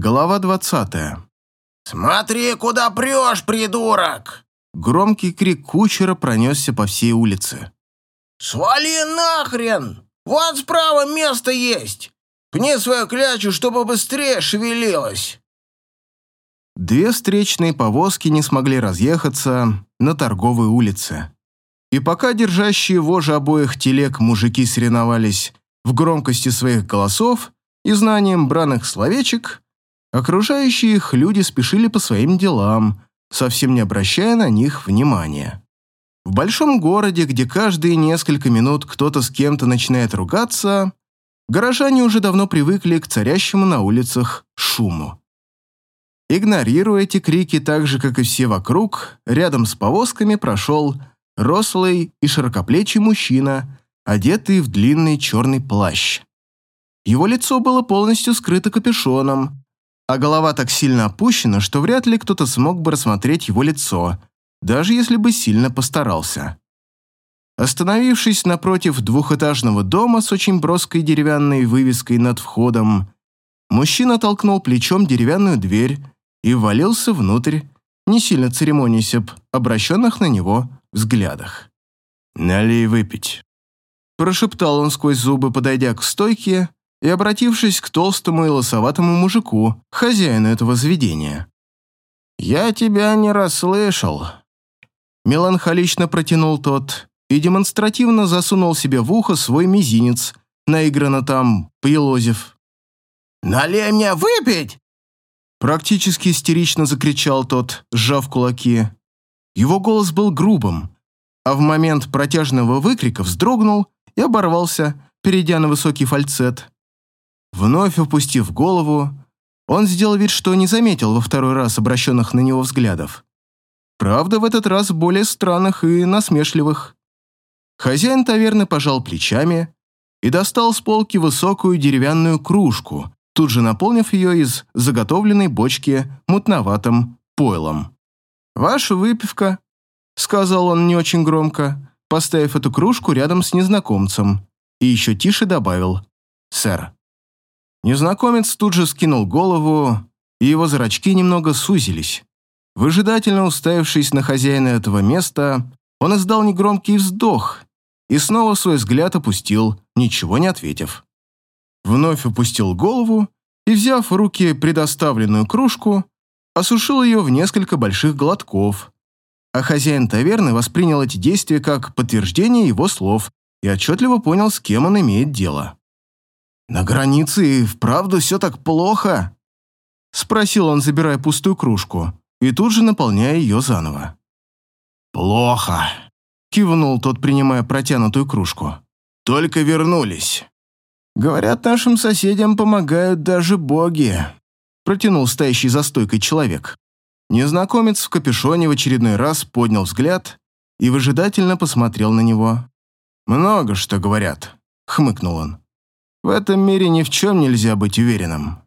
Глава двадцатая. «Смотри, куда прешь, придурок!» Громкий крик кучера пронесся по всей улице. «Свали нахрен! Вот справа место есть! Пни свою клячу, чтобы быстрее шевелилась!» Две встречные повозки не смогли разъехаться на торговой улице. И пока держащие вожи обоих телег мужики соревновались в громкости своих голосов и знанием бранных словечек, окружающие их люди спешили по своим делам, совсем не обращая на них внимания. В большом городе, где каждые несколько минут кто-то с кем-то начинает ругаться, горожане уже давно привыкли к царящему на улицах шуму. Игнорируя эти крики так же, как и все вокруг, рядом с повозками прошел рослый и широкоплечий мужчина, одетый в длинный черный плащ. Его лицо было полностью скрыто капюшоном, а голова так сильно опущена, что вряд ли кто-то смог бы рассмотреть его лицо, даже если бы сильно постарался. Остановившись напротив двухэтажного дома с очень броской деревянной вывеской над входом, мужчина толкнул плечом деревянную дверь и ввалился внутрь, не сильно церемонясь об обращенных на него взглядах. «Налей выпить», – прошептал он сквозь зубы, подойдя к стойке и обратившись к толстому и лосоватому мужику, хозяину этого заведения. «Я тебя не расслышал», – меланхолично протянул тот и демонстративно засунул себе в ухо свой мизинец, наигранно там поелозив. «Налей мне выпить!» Практически истерично закричал тот, сжав кулаки. Его голос был грубым, а в момент протяжного выкрика вздрогнул и оборвался, перейдя на высокий фальцет. Вновь опустив голову, он сделал вид, что не заметил во второй раз обращенных на него взглядов. Правда, в этот раз более странных и насмешливых. Хозяин таверны пожал плечами и достал с полки высокую деревянную кружку, тут же наполнив ее из заготовленной бочки мутноватым пойлом. «Ваша выпивка», — сказал он не очень громко, поставив эту кружку рядом с незнакомцем, и еще тише добавил «Сэр». Незнакомец тут же скинул голову, и его зрачки немного сузились. Выжидательно уставившись на хозяина этого места, он издал негромкий вздох и снова свой взгляд опустил, ничего не ответив вновь опустил голову и, взяв в руки предоставленную кружку, осушил ее в несколько больших глотков. А хозяин таверны воспринял эти действия как подтверждение его слов и отчетливо понял, с кем он имеет дело. «На границе и вправду все так плохо?» — спросил он, забирая пустую кружку, и тут же наполняя ее заново. «Плохо», — кивнул тот, принимая протянутую кружку. «Только вернулись». «Говорят, нашим соседям помогают даже боги», — протянул стоящий за стойкой человек. Незнакомец в капюшоне в очередной раз поднял взгляд и выжидательно посмотрел на него. «Много что говорят», — хмыкнул он. «В этом мире ни в чем нельзя быть уверенным».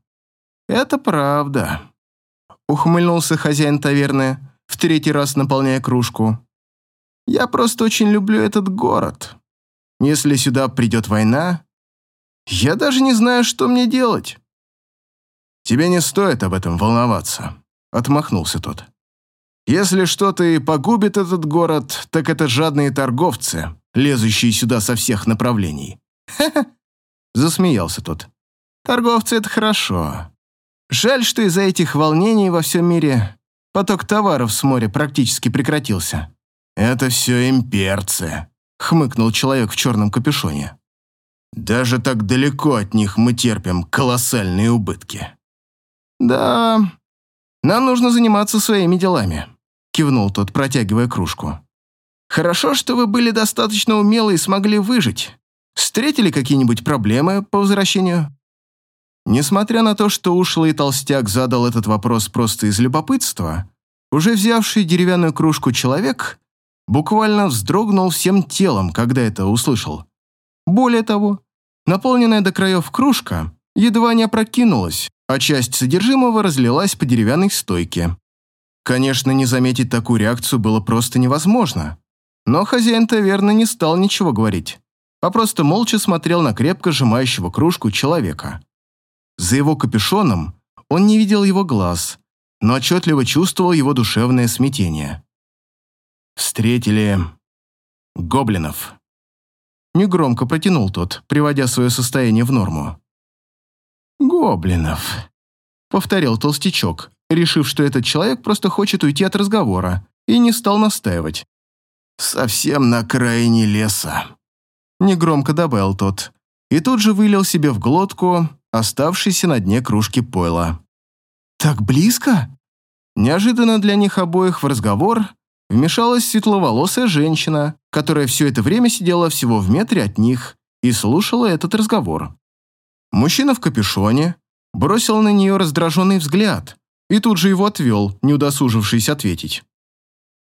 «Это правда», — ухмыльнулся хозяин таверны, в третий раз наполняя кружку. «Я просто очень люблю этот город. Если сюда придет война, я даже не знаю, что мне делать». «Тебе не стоит об этом волноваться», — отмахнулся тот. «Если что-то и погубит этот город, так это жадные торговцы, лезущие сюда со всех направлений». «Ха-ха», — засмеялся тот. «Торговцы — это хорошо. Жаль, что из-за этих волнений во всем мире поток товаров с моря практически прекратился». «Это все имперцы», — хмыкнул человек в черном капюшоне. Даже так далеко от них мы терпим колоссальные убытки. Да, нам нужно заниматься своими делами, кивнул тот, протягивая кружку. Хорошо, что вы были достаточно умелы и смогли выжить. Встретили какие-нибудь проблемы по возвращению? Несмотря на то, что ушлый толстяк задал этот вопрос просто из любопытства, уже взявший деревянную кружку человек буквально вздрогнул всем телом, когда это услышал. Более того, наполненная до краев кружка едва не опрокинулась, а часть содержимого разлилась по деревянной стойке. Конечно, не заметить такую реакцию было просто невозможно. Но хозяин таверны не стал ничего говорить, а просто молча смотрел на крепко сжимающего кружку человека. За его капюшоном Он не видел его глаз, но отчетливо чувствовал его душевное смятение. «Встретили гоблинов». Негромко протянул тот, приводя свое состояние в норму. «Гоблинов», — повторил толстячок, решив, что этот человек просто хочет уйти от разговора, и не стал настаивать. «Совсем на окраине леса», — негромко добавил тот, и тут же вылил себе в глотку оставшийся на дне кружки пойла. «Так близко?» Неожиданно для них обоих в разговор вмешалась светловолосая женщина, которая все это время сидела всего в метре от них и слушала этот разговор. Мужчина в капюшоне бросил на нее раздраженный взгляд и тут же его отвел, не удосужившись ответить.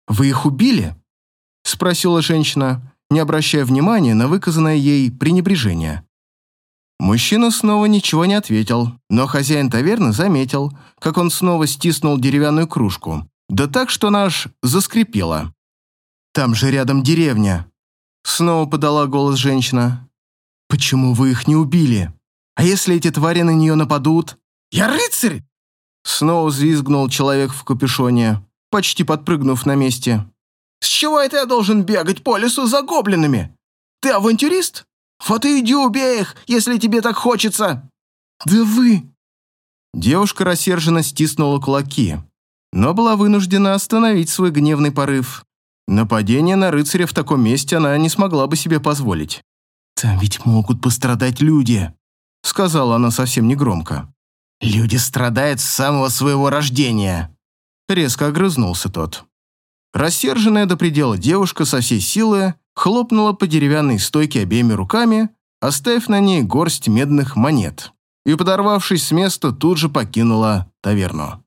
«Вы их убили?» – спросила женщина, не обращая внимания на выказанное ей пренебрежение. Мужчина снова ничего не ответил, но хозяин таверны заметил, как он снова стиснул деревянную кружку, да так, что аж заскрипела. «Там же рядом деревня», — снова подала голос женщина. «Почему вы их не убили? А если эти твари на нее нападут?» «Я рыцарь!» Снова взвизгнул человек в капюшоне, почти подпрыгнув на месте. «С чего это я должен бегать по лесу за гоблинами? Ты авантюрист? Вот и иди убей их, если тебе так хочется!» «Да вы...» Девушка рассерженно стиснула кулаки, но была вынуждена остановить свой гневный порыв. Нападение на рыцаря в таком месте она не смогла бы себе позволить. «Там ведь могут пострадать люди», — сказала она совсем негромко. «Люди страдают с самого своего рождения», — резко огрызнулся тот. Рассерженная до предела девушка со всей силы хлопнула по деревянной стойке обеими руками, оставив на ней горсть медных монет, и, подорвавшись с места, тут же покинула таверну.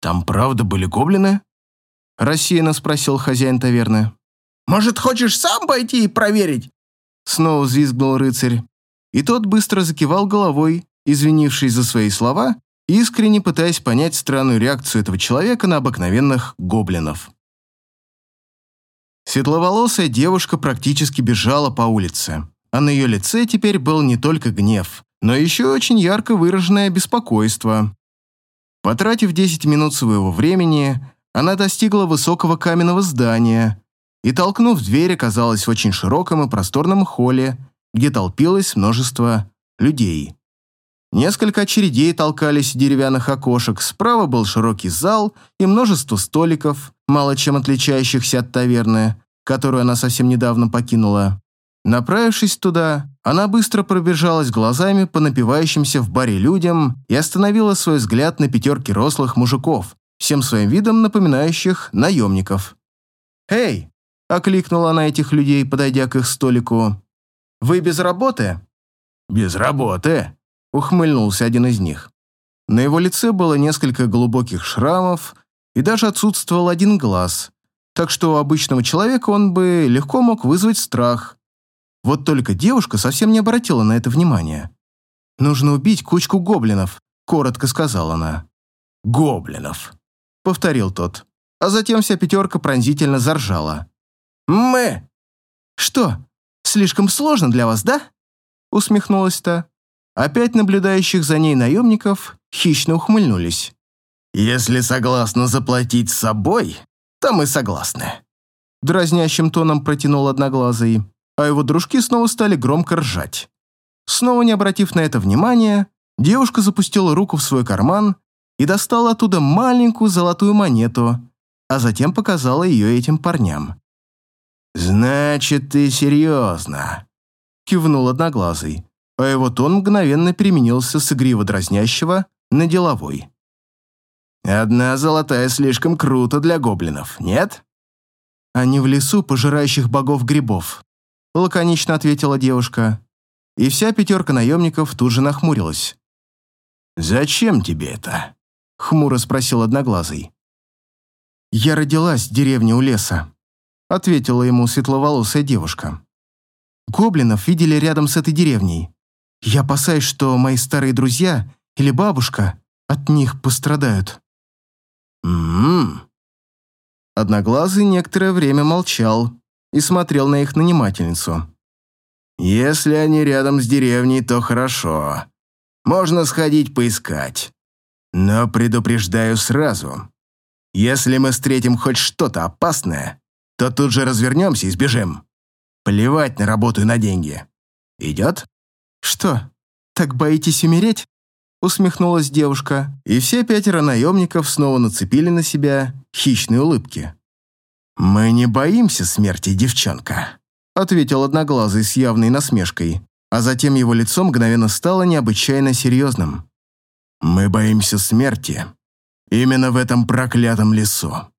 «Там правда были гоблины?» – рассеянно спросил хозяин таверны. «Может, хочешь сам пойти и проверить?» Снова взвизгнул рыцарь, и тот быстро закивал головой, извинившись за свои слова, искренне пытаясь понять странную реакцию этого человека на обыкновенных гоблинов. Светловолосая девушка практически бежала по улице, а на ее лице теперь был не только гнев, но еще очень ярко выраженное беспокойство. Потратив 10 минут своего времени, она достигла высокого каменного здания и, толкнув дверь, оказалась в очень широком и просторном холле, где толпилось множество людей. Несколько очередей толкались в деревянных окошек, справа был широкий зал и множество столиков, мало чем отличающихся от таверны, которую она совсем недавно покинула. Направившись туда, она быстро пробежалась глазами по напивающимся в баре людям и остановила свой взгляд на пятерке рослых мужиков, всем своим видом напоминающих наемников. «Эй!» – окликнула она этих людей, подойдя к их столику. «Вы без работы?» «Без работы», – ухмыльнулся один из них. На его лице было несколько глубоких шрамов, и даже отсутствовал один глаз, так что у обычного человека он бы легко мог вызвать страх. Вот только девушка совсем не обратила на это внимания. «Нужно убить кучку гоблинов», — коротко сказала она. «Гоблинов», — повторил тот, а затем вся пятерка пронзительно заржала. «Мы!» «Что, слишком сложно для вас, да?» — усмехнулась та. Опять наблюдающих за ней наемников хищно ухмыльнулись. «Если согласна заплатить с собой, то мы согласны». Дразнящим тоном протянул Одноглазый, а его дружки снова стали громко ржать. Снова не обратив на это внимания, девушка запустила руку в свой карман и достала оттуда маленькую золотую монету, а затем показала ее этим парням. «Значит, ты серьезно?» — кивнул Одноглазый, а его тон мгновенно переменился с игриво дразнящего на деловой. «Одна золотая слишком круто для гоблинов, нет?» «Они в лесу пожирающих богов грибов», — лаконично ответила девушка. И вся пятерка наемников тут же нахмурилась. «Зачем тебе это?» — хмуро спросил Одноглазый. «Я родилась в деревне у леса», — ответила ему светловолосая девушка. «Гоблинов видели рядом с этой деревней. Я опасаюсь, что мои старые друзья или бабушка от них пострадают». «М-м-м». Одноглазый некоторое время молчал и смотрел на их нанимательницу. «Если они рядом с деревней, то хорошо. Можно сходить поискать. Но предупреждаю сразу. Если мы встретим хоть что-то опасное, то тут же развернемся и сбежим. Плевать на работу и на деньги. Идет? Что, так боитесь умереть? Усмехнулась девушка, и все пятеро наемников снова нацепили на себя хищные улыбки. «Мы не боимся смерти, девчонка», — ответил Одноглазый с явной насмешкой, а затем его лицо мгновенно стало необычайно серьезным. «Мы боимся смерти именно в этом проклятом лесу».